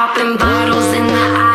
Popping bottles in the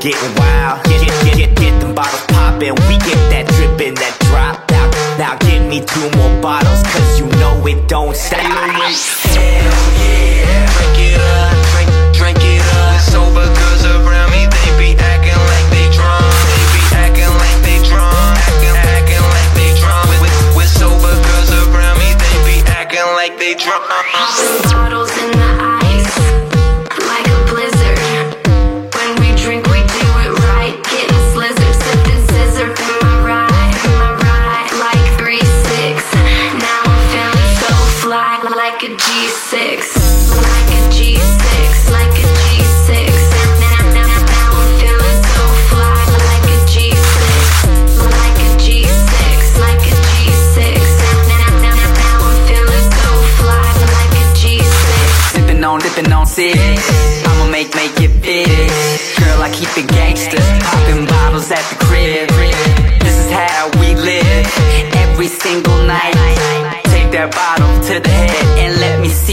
getting wild. Get get get get, get them bottles poppin'. We get that drippin', that drop. Now now give me two more bottles, cause you know it don't stop. Hell yeah. Drink it up, drink, drink it up. Sober girls around me, they be acting like they drunk. They be acting like they drunk, acting, acting like they drunk. With, with sober girls around me, they be acting like they drunk. Bottles in the like a G6, like a G6, like a G6. Now, now, now, now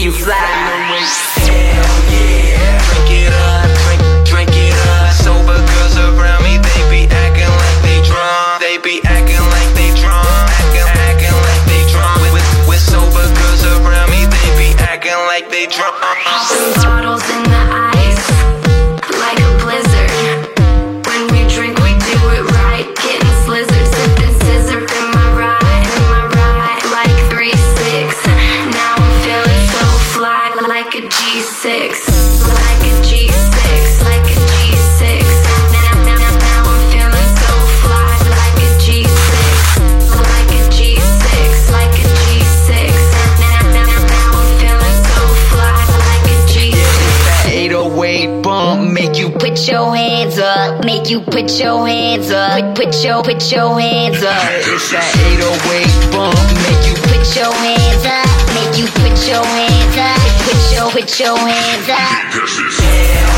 you fly. Hell yeah. Drink it up, drink, drink it up. Sober girls around me, they be acting like they drunk. They be acting like they drunk, acting, acting like they drunk. With, with sober girls around me, they be acting like they drunk. Bottles in the ice, a G6, like a G6, like a G6. Now, now, now, now I'm feeling so fly, like a G6, like a G6, like a G6. Now, now, now, now I'm feeling so fly, like a G6. 808 bump make you Put your hands up, make you put your hands up. Put, put your put your hands up. It's that 808 bump make you Put your hands Put your hands up.